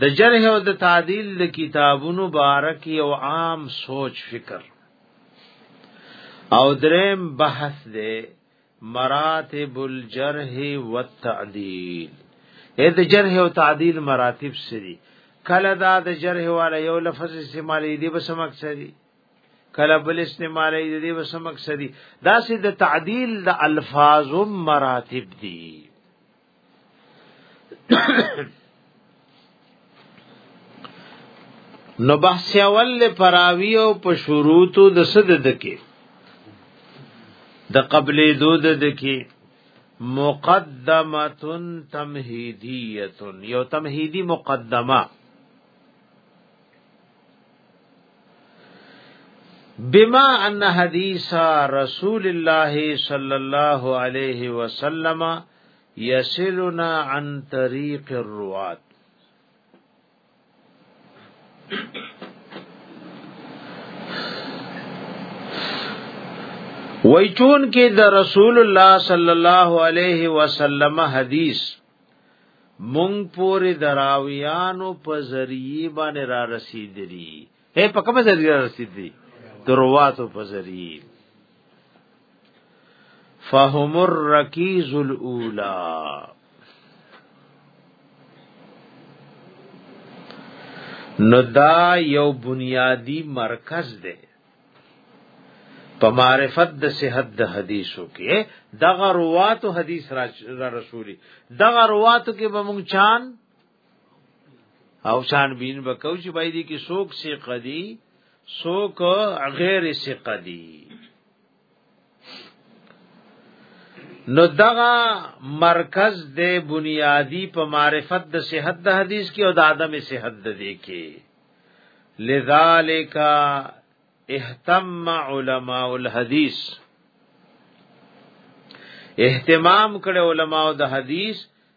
د جرح او د تعدیل د کتابونو بارک یو عام سوچ فکر او دریم بحث دی مراتب الجرح والتعدیل اې د جرح او تعدیل مراتب سری کله دا د جرح والا یو لفظ استعمالي دی به سمک سری کله بل استعمالي دی به سمک سری دا سې د تعدیل د الفاظو مراتب دي نو بحث اول له پراوی او په شروطو د سد دکی د قبلې دود دکی مقدمه تمهیدیه یو تمهیدی مقدمه بما ان حدیث رسول الله صلی الله علیه وسلم یسلنا عن طریق الروات وای چون کې د رسول الله صلی الله علیه وسلم حدیث مونږ پورې دراویانو په ذریعہ باندې را رسیدلی هي په کوم ذریعہ رسید دي درواتو په ذریعہ فهم الرکیز الاولا نو دا یو بنیادی مرکز دی په معرفت د صحت د حدیثو کې دغه رواتو حدیث را رسولي دغه رواتو کې به مونږ چان او شان بین وکاو چې بای دي کې سوک سی قدی سوک غیر سی قدی نو دغه مرکز د بنیادی په معرفت د صحت د حدیث کې او د عدم صحت د دې کې لذالک اهتم علماء الحدیث اهتمام کړي علماء د حدیث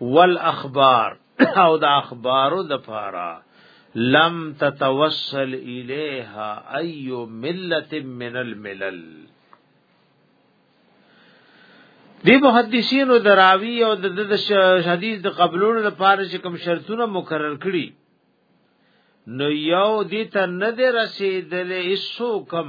والاخبار او د اخبارو د پاره لم تتوصل الیها ای ملت من الملل دی محدثینو دراوی او د حدیث د قبلولو لپاره چې کوم شرطونه مقرر کړي نو یو دې ته نه دی رسیدلې هیڅوکم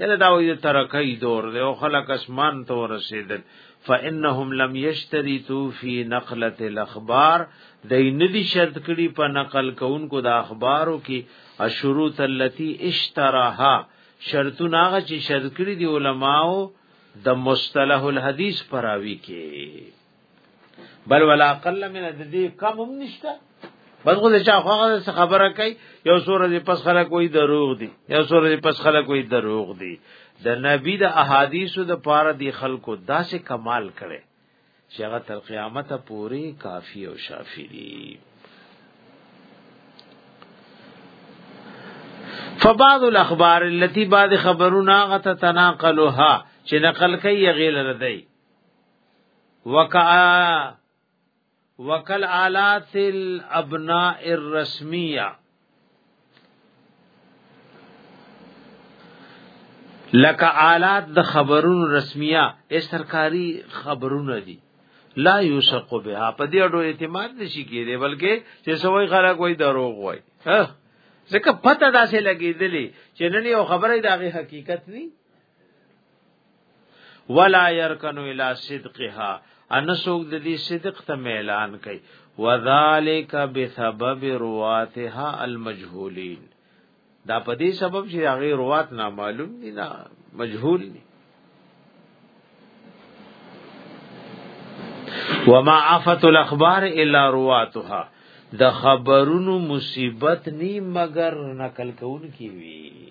یله دا وی ترکی دور دی او خلق اسمان ته ورسیدل فانهم لم یشترطوا فی نقله الاخبار دای ندی شرط کړي په نقل کوونکو د اخبارو کې الشروط التي اشتراها شرطونه هغه چې شرط کړي دي علماو د مصطلح الحدیث پراوی کې بل ولا اقل من د دې کم هم نشته بس غو چا خوغه څه خبره کوي یو سوره دې پس خلک وای دروغ دي یو سوره دې پس خلک وای دروغ دي د نبی د احادیثو د پاره دی خلکو داسې کمال کړي چې هغه تر قیامت پوري کافی او شافی دي فبعض الاخبار التي بعض خبرنا غت تناقلها چې نقل کوي غیل ردی وکا وکل آلات الابناء الرسمیه لکه آلات د خبرونو رسمیه ای سرکاري خبرونه دي لا یوسق بها په دې اړه اعتماد نشي کېږي بلکې چې سوي خلک وای دروغ وای ځکه پته داسې لګېدلې چې نن یو خبره د حقیقت نه ولا يركن الى صدقها ان سوق د دې صدق ته اعلان کوي وذالک بسبب رواتها المجهولين دا په دې سبب چې هغه روات نامعلوم دي نه مجهول دي وما عفت الاخبار الا رواتها د خبرونو مصیبت نی مگر نقل کون کی وی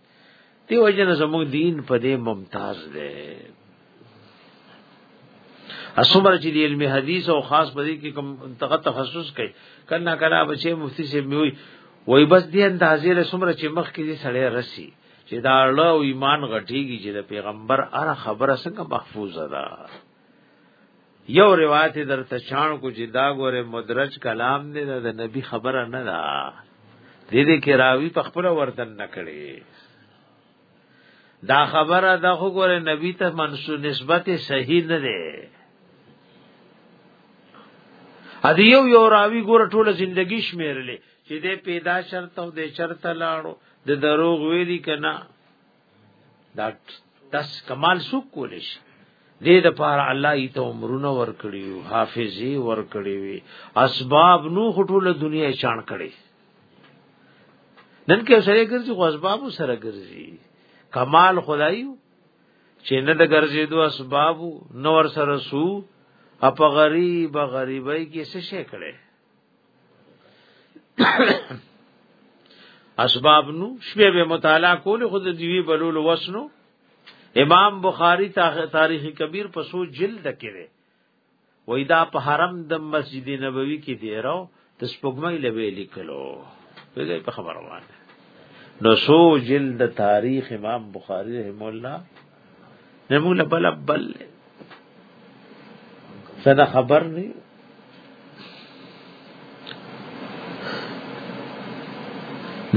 دی وجه نه زموږ دین په دې ممتاز دی اسمر چې دی علم حدیث او خاص په دې کې کوم انتقا تخصص کوي کنا کنا بچي مفتی سے وی وای بس دې اندازې له سمر چې مخ کې دې سړی رسی چې دا له ایمان غټیږي چې د پیغمبر اره خبره څنګه محفوظه ده یو روایت در تشان کو چې دا ګوره مدرج کلام دی د نبی خبره نه ده دې دې کې راوی په خپل وردن نکړي دا خبره دا خو ګوره نبی ته منسوب نسبت صحیح نه ده ا دې یو یو راوی ګوره ټول ژوندۍ شمیرلې چې دې پیدا شرط او دې شرط لاړو د دروغ ویلي کنا دا تس کمال سو کولیش دې د پاره الله یې ته عمرونه ور کړی او حافظي ور کړی وي اسباب نو خټول دنیا شان کړی نن کې سره ګرځي خو اسباب سره ګرځي کمال خدایو چې نه د ګرځي دوه اسباب نور سره سو اپ غریب غریبای کې څه شي کړي اسباب نو شپه به مطالعه کول خود دیوی بلول وسنو امام بخاری تاریخ کبیر په سو جلد کې دی وای دا په حرم د مسجد نبوي کې دی راو د سپوږمۍ لوي لیکلو دې په خبره وانه نو سو جلد تاریخ امام بخاری رحم الله نه موږ له بل بل سره خبر نه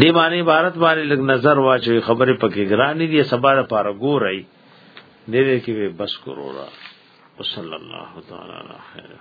دی باندې عبارت باندې لګ نظر واچوي خبره پکې ګرانی دی سبا د پاره ګورای دې دې کې بس کرو را وصلی الله تعالی علیه